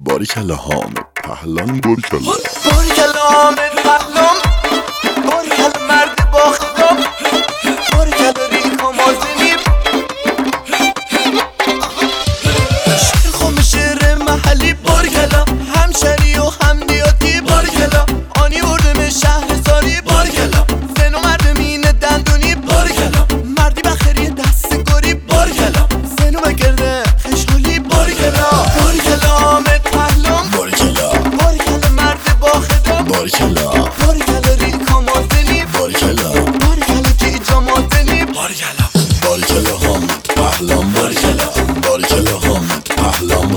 باریکلا حامد پهلان باریکلا باریکلا حامد پهلان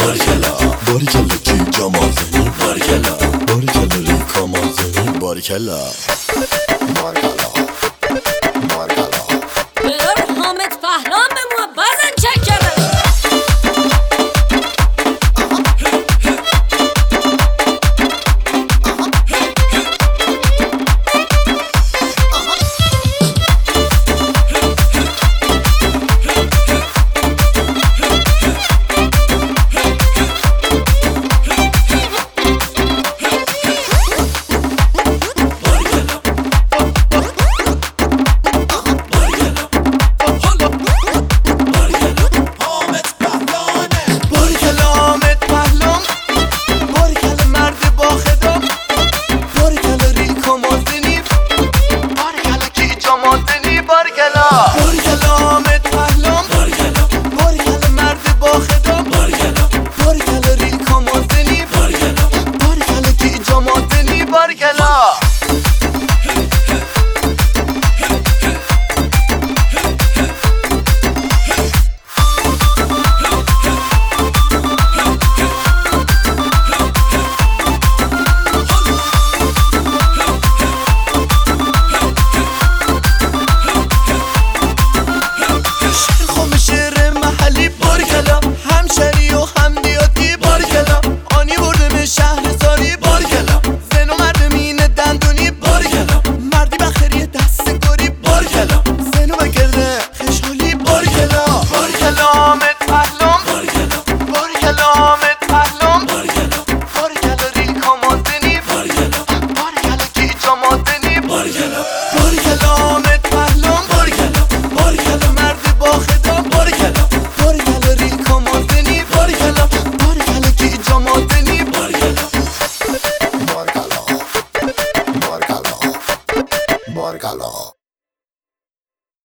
Barikala Barikala çıkamaz Barikala Barikala yıkamaz Barikala Barikala regalo.